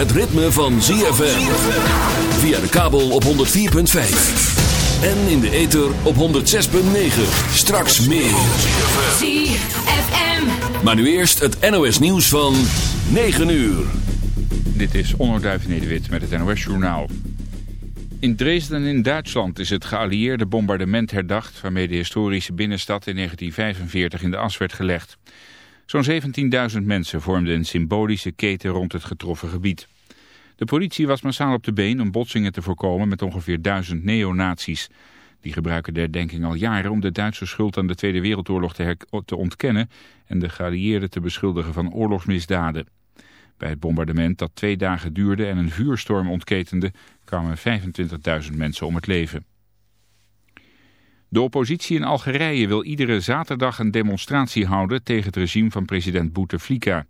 het ritme van ZFM. Via de kabel op 104.5. En in de ether op 106.9. Straks meer. ZFM. Maar nu eerst het NOS nieuws van 9 uur. Dit is Onno Nederwit met het NOS Journaal. In Dresden in Duitsland is het geallieerde bombardement herdacht... waarmee de historische binnenstad in 1945 in de as werd gelegd. Zo'n 17.000 mensen vormden een symbolische keten rond het getroffen gebied. De politie was massaal op de been om botsingen te voorkomen met ongeveer duizend neonazies. Die gebruiken de al jaren om de Duitse schuld aan de Tweede Wereldoorlog te, te ontkennen... en de geallieerden te beschuldigen van oorlogsmisdaden. Bij het bombardement dat twee dagen duurde en een vuurstorm ontketende... kwamen 25.000 mensen om het leven. De oppositie in Algerije wil iedere zaterdag een demonstratie houden tegen het regime van president Bouteflika.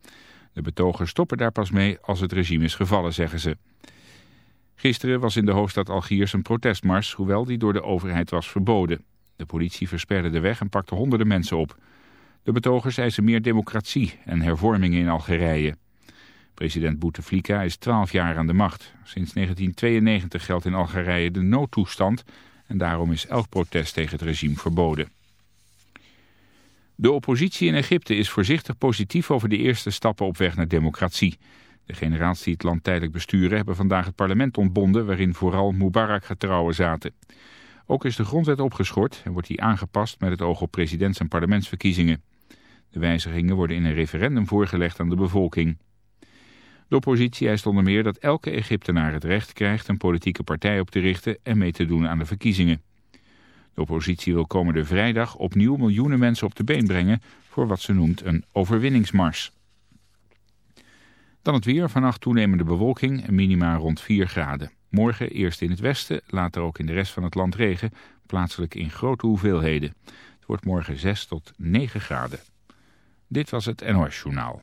De betogers stoppen daar pas mee als het regime is gevallen, zeggen ze. Gisteren was in de hoofdstad Algiers een protestmars, hoewel die door de overheid was verboden. De politie versperde de weg en pakte honderden mensen op. De betogers eisen meer democratie en hervormingen in Algerije. President Bouteflika is 12 jaar aan de macht. Sinds 1992 geldt in Algerije de noodtoestand en daarom is elk protest tegen het regime verboden. De oppositie in Egypte is voorzichtig positief over de eerste stappen op weg naar democratie. De generaals die het land tijdelijk besturen hebben vandaag het parlement ontbonden... waarin vooral Mubarak-getrouwen zaten. Ook is de grondwet opgeschort en wordt die aangepast met het oog op presidents- en parlementsverkiezingen. De wijzigingen worden in een referendum voorgelegd aan de bevolking. De oppositie eist onder meer dat elke Egyptenaar het recht krijgt een politieke partij op te richten en mee te doen aan de verkiezingen. De oppositie wil komende vrijdag opnieuw miljoenen mensen op de been brengen voor wat ze noemt een overwinningsmars. Dan het weer, vannacht toenemende bewolking en minima rond 4 graden. Morgen eerst in het westen, later ook in de rest van het land regen, plaatselijk in grote hoeveelheden. Het wordt morgen 6 tot 9 graden. Dit was het NOS Journaal.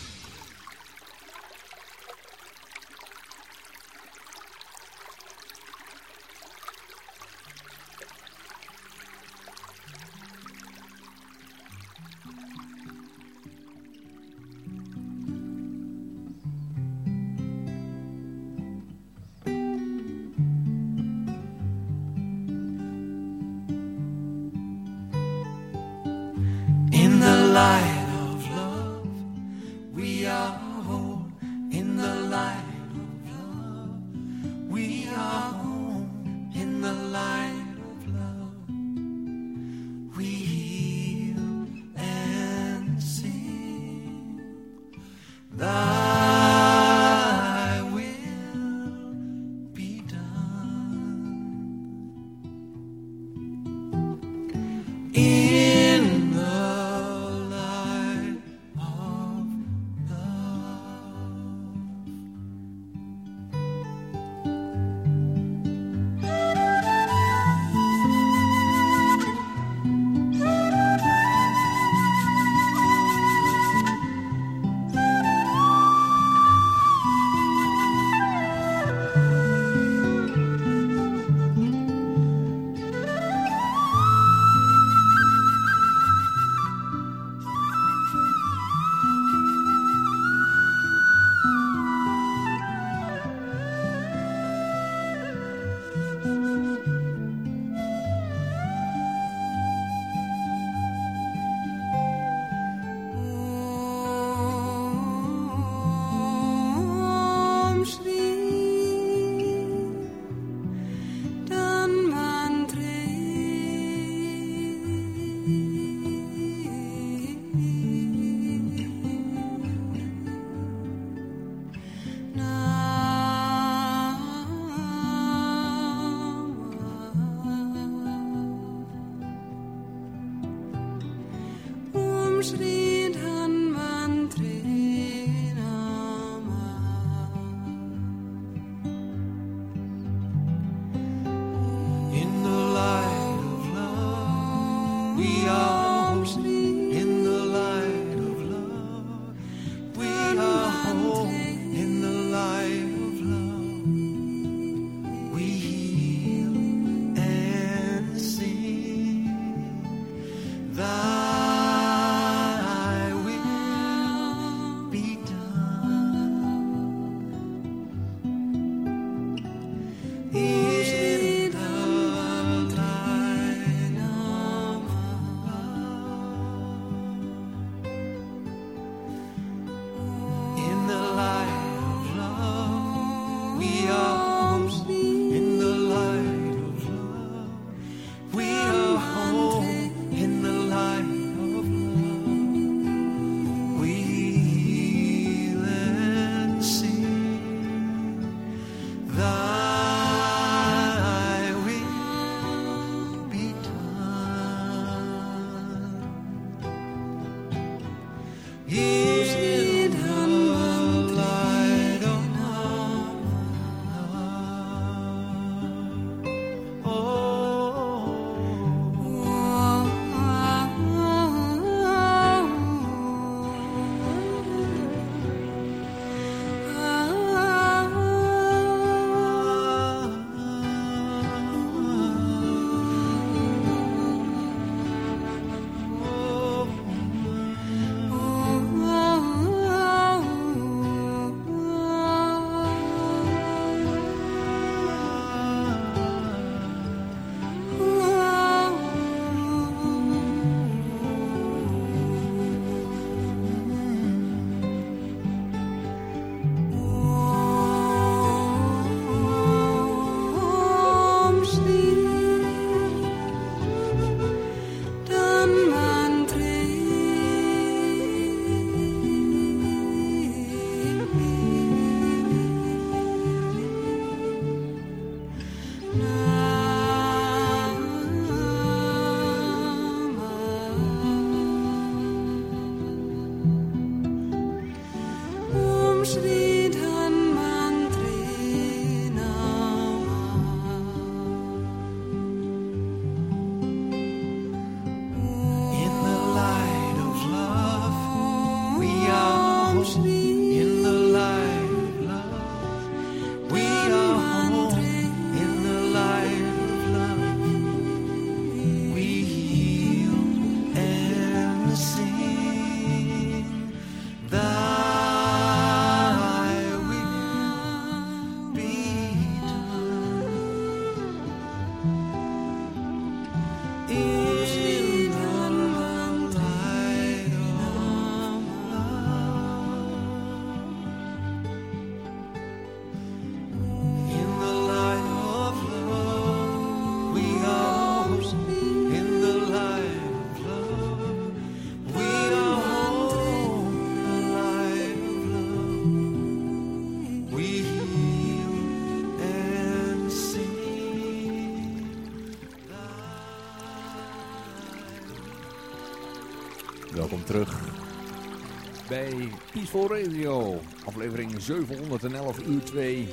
Peaceful Radio, aflevering 711 uur 2.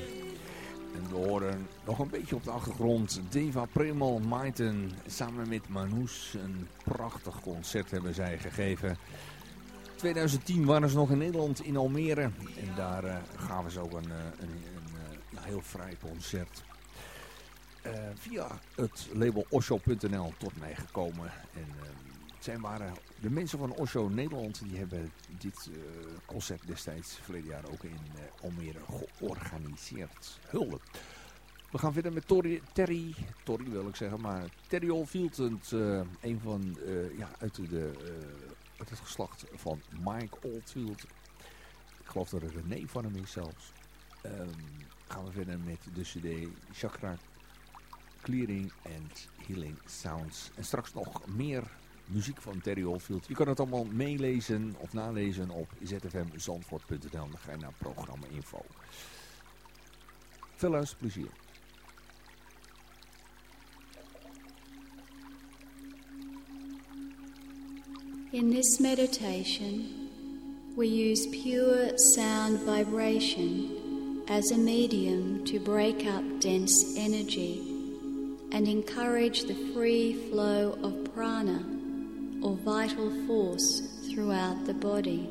En we horen nog een beetje op de achtergrond Deva Premal Maiten samen met Manous. Een prachtig concert hebben zij gegeven. 2010 waren ze nog in Nederland in Almere en daar eh, gaven ze ook een, eh, een, een, eh, ja, heel vrij concert. Eh, via het label Osho.nl tot mij gekomen. En eh, zij waren de mensen van Osho Nederland, die hebben dit eh, concert destijds verleden jaar ook in eh, Almere georganiseerd. Hulde. We gaan verder met Tori, Terry, wil ik zeggen, maar Terry Oldfield, eh, een van, eh, ja, uit, de, eh, het geslacht van Mike Oldfield. Ik geloof dat er René van hem is zelfs. Ehm, gaan we verder met de cd Chakra Clearing and Healing Sounds. En straks nog meer muziek van Terry Oldfield. Je kan het allemaal meelezen of nalezen op zfmzandvoort.nl. Dan ga je naar programma info. Veel luisterplezier. In this meditation, we use pure sound vibration as a medium to break up dense energy and encourage the free flow of prana or vital force throughout the body.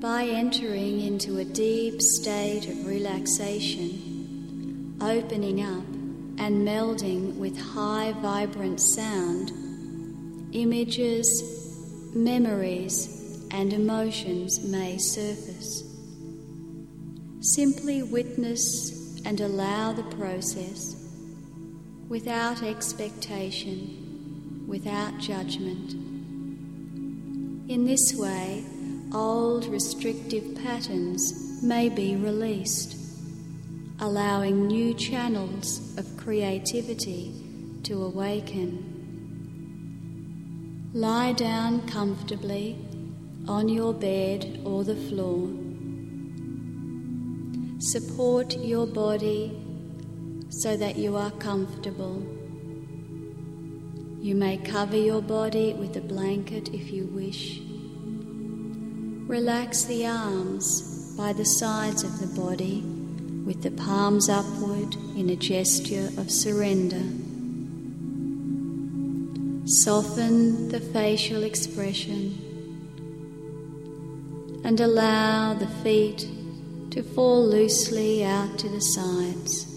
By entering into a deep state of relaxation, opening up and melding with high vibrant sound, images, memories, and emotions may surface. Simply witness and allow the process without expectation, without judgment. In this way, old restrictive patterns may be released, allowing new channels of creativity to awaken. Lie down comfortably on your bed or the floor. Support your body so that you are comfortable. You may cover your body with a blanket if you wish. Relax the arms by the sides of the body with the palms upward in a gesture of surrender. Soften the facial expression and allow the feet to fall loosely out to the sides.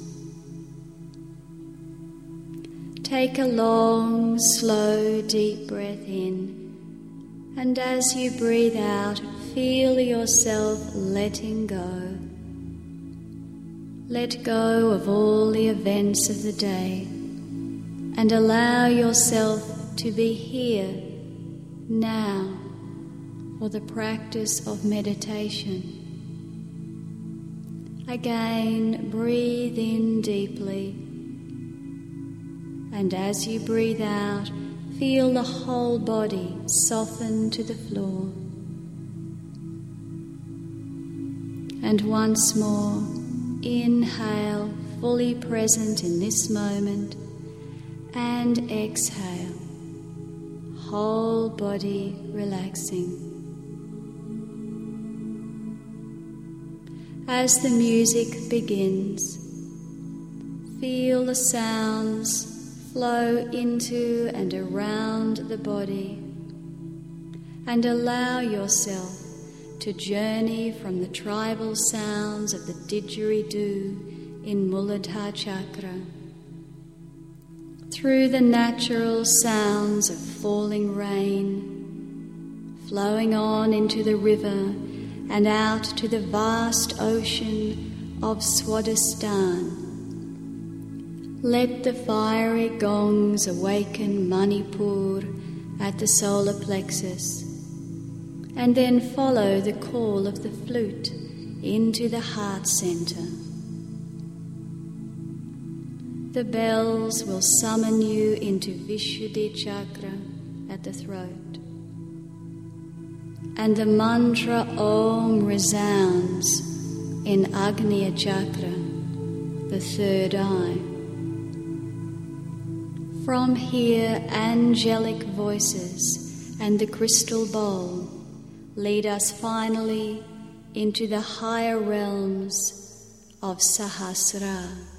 Take a long, slow, deep breath in, and as you breathe out, feel yourself letting go. Let go of all the events of the day and allow yourself to be here now for the practice of meditation. Again, breathe in deeply, and as you breathe out, feel the whole body soften to the floor. And once more, inhale, fully present in this moment, and exhale, whole body relaxing. As the music begins, feel the sounds flow into and around the body and allow yourself to journey from the tribal sounds of the didgeridoo in Muladhara Chakra through the natural sounds of falling rain, flowing on into the river and out to the vast ocean of Swadhisthana. Let the fiery gongs awaken Manipur at the solar plexus, and then follow the call of the flute into the heart center. The bells will summon you into Vishuddhi chakra at the throat. And the mantra Om resounds in Agnya chakra, the third eye. From here, angelic voices and the crystal bowl lead us finally into the higher realms of Sahasra.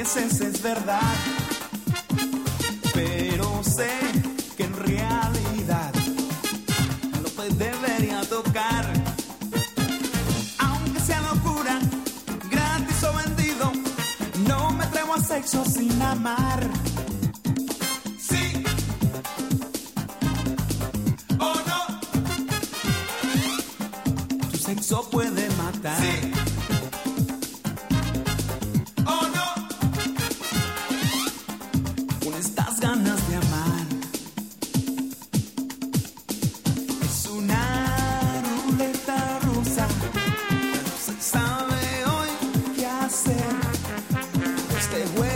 veces es verdad. stay away.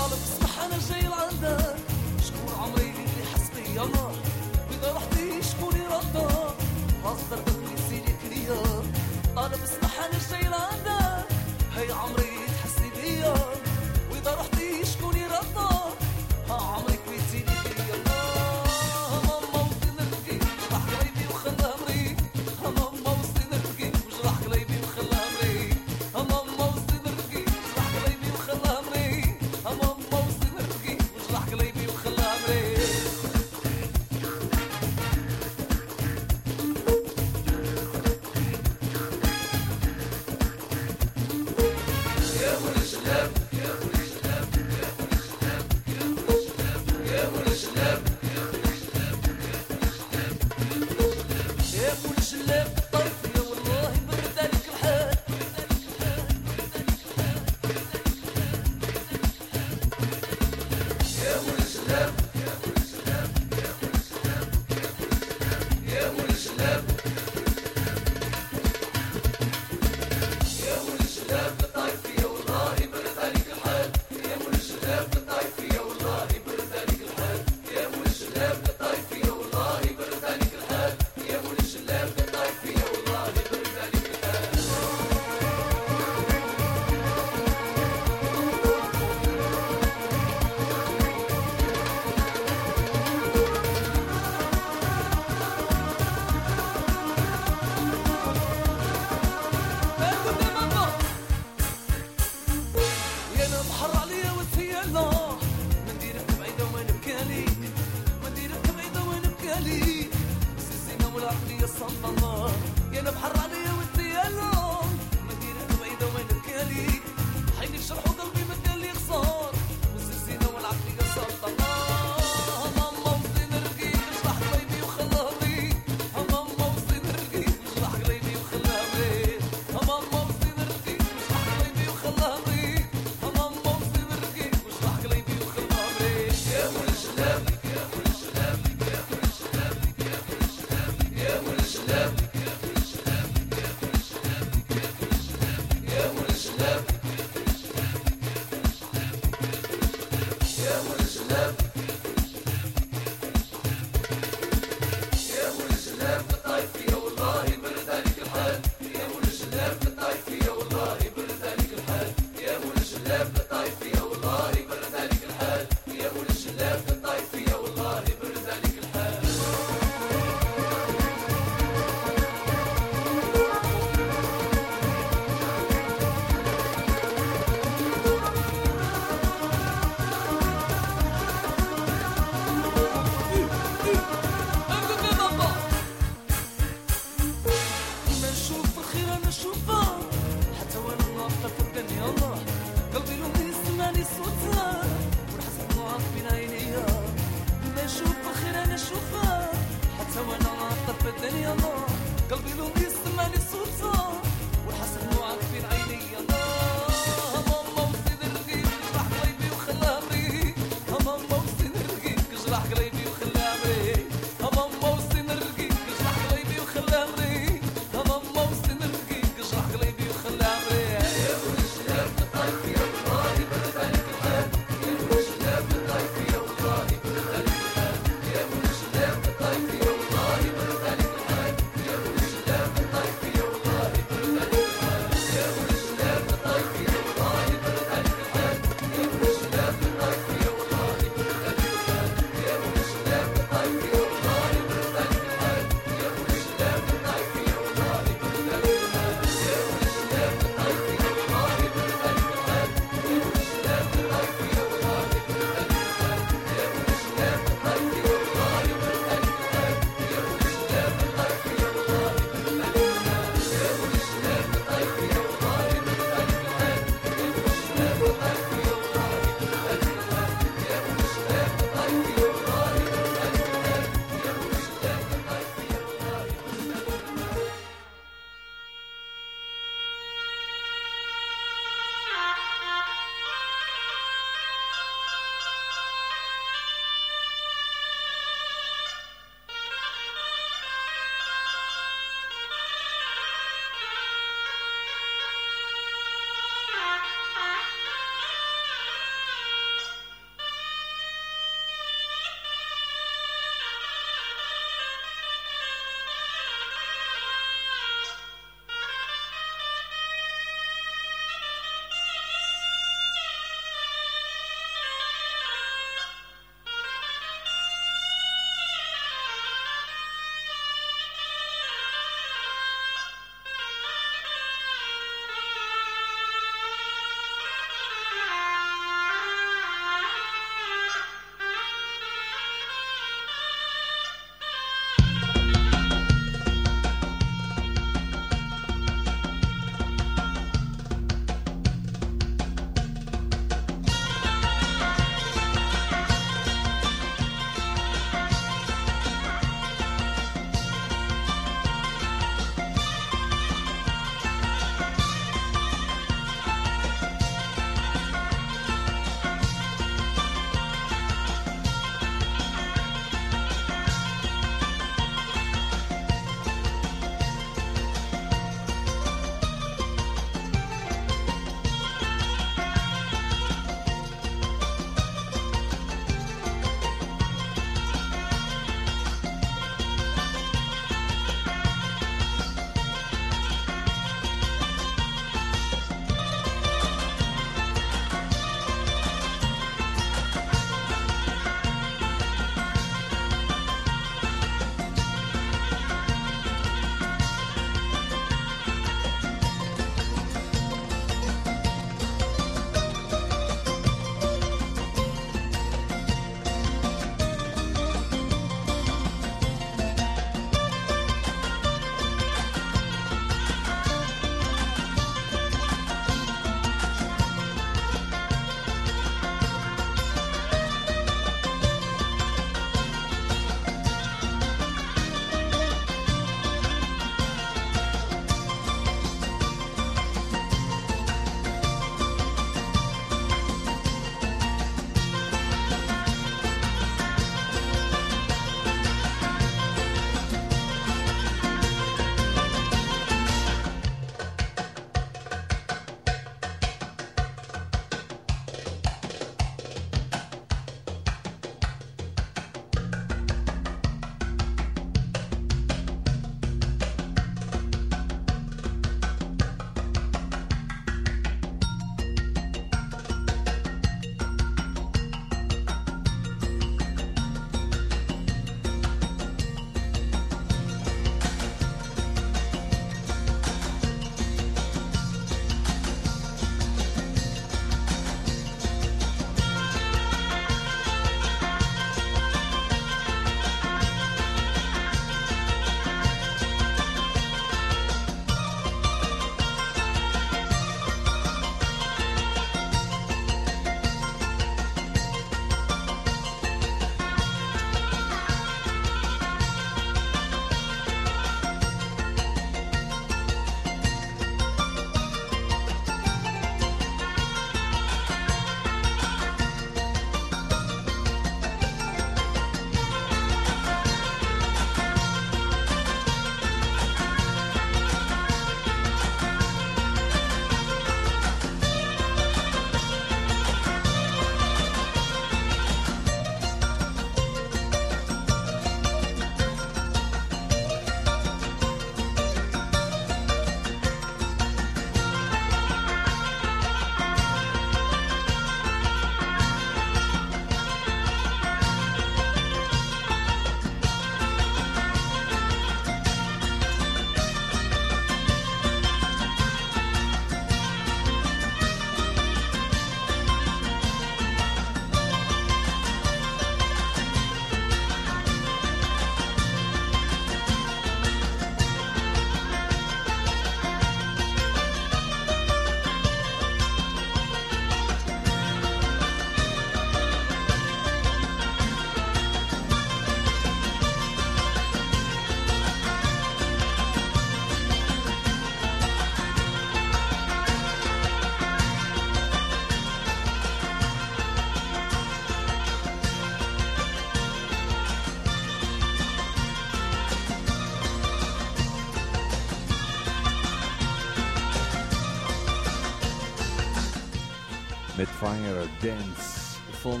Fire Dance van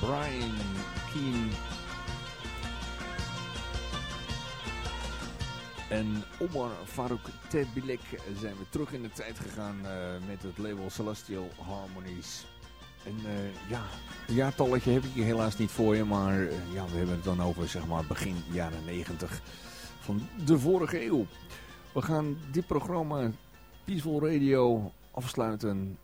Brian Keane. En Omar Farouk Terbilek zijn we terug in de tijd gegaan uh, met het label Celestial Harmonies. En uh, ja, een jaartalletje heb ik hier helaas niet voor je, maar uh, ja, we hebben het dan over zeg maar begin jaren 90 van de vorige eeuw. We gaan dit programma Peaceful Radio afsluiten,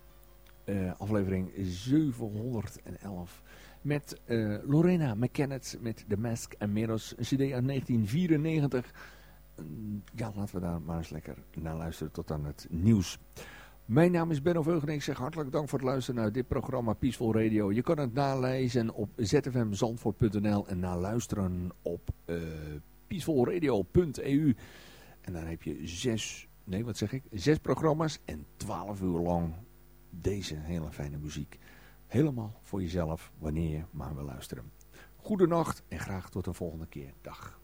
uh, aflevering 711, met uh, Lorena McKennet met The Mask and Mirrors, een cd uit 1994. Uh, ja, laten we daar maar eens lekker naar luisteren tot aan het nieuws. Mijn naam is Benno Veugen en ik zeg hartelijk dank voor het luisteren naar dit programma Peaceful Radio. Je kan het nalezen op zfmzandvoort.nl en naluisteren op uh, peacefulradio.eu. En dan heb je zes, nee wat zeg ik, zes programma's en twaalf uur lang deze hele fijne muziek. Helemaal voor jezelf, wanneer je maar wil luisteren. Goedenacht en graag tot een volgende keer. Dag.